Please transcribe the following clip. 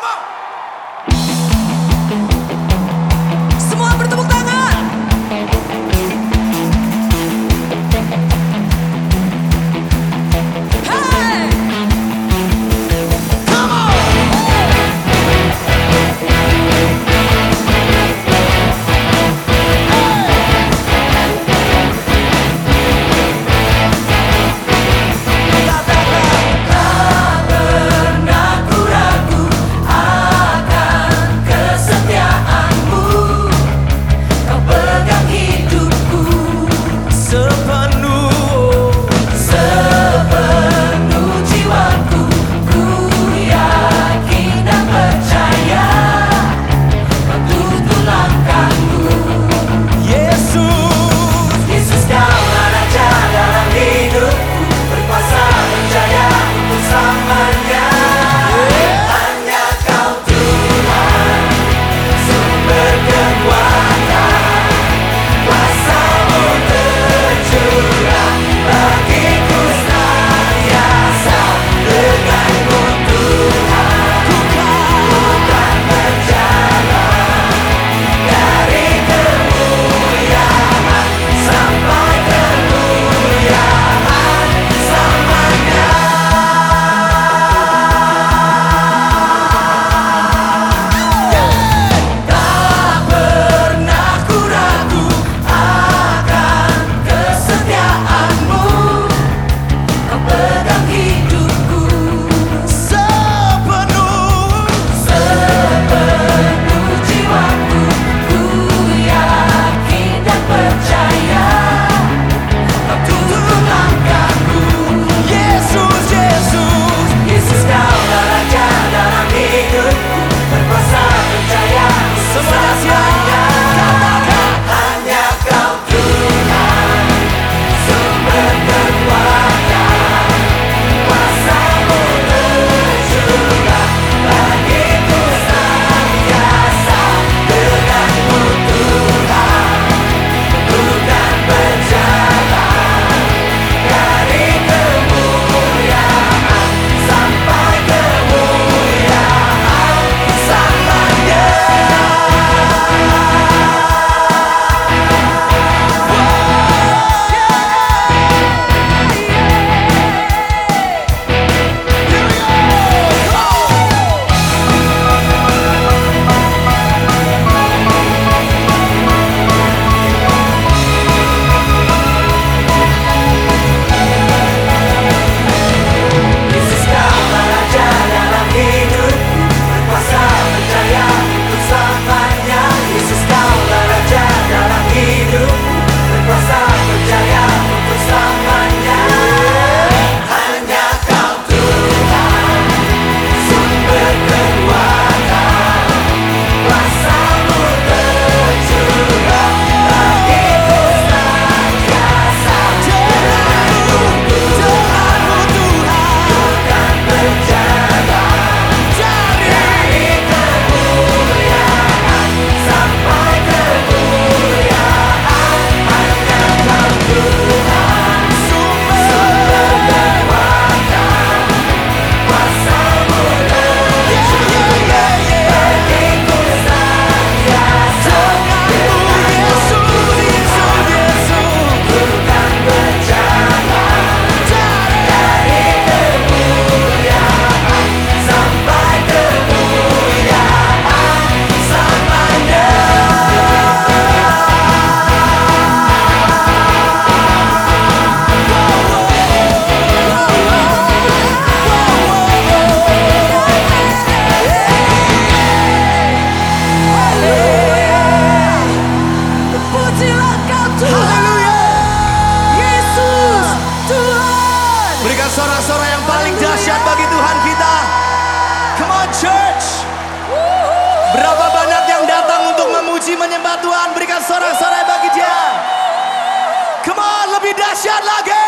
Come on. suara-suara yang paling dahsyat bagi Tuhan kita. Come on church. Berapa banyak yang datang untuk memuji menyembah Tuhan. Berikan sorak-sorai bagi dia. Come on lebih dahsyat lagi.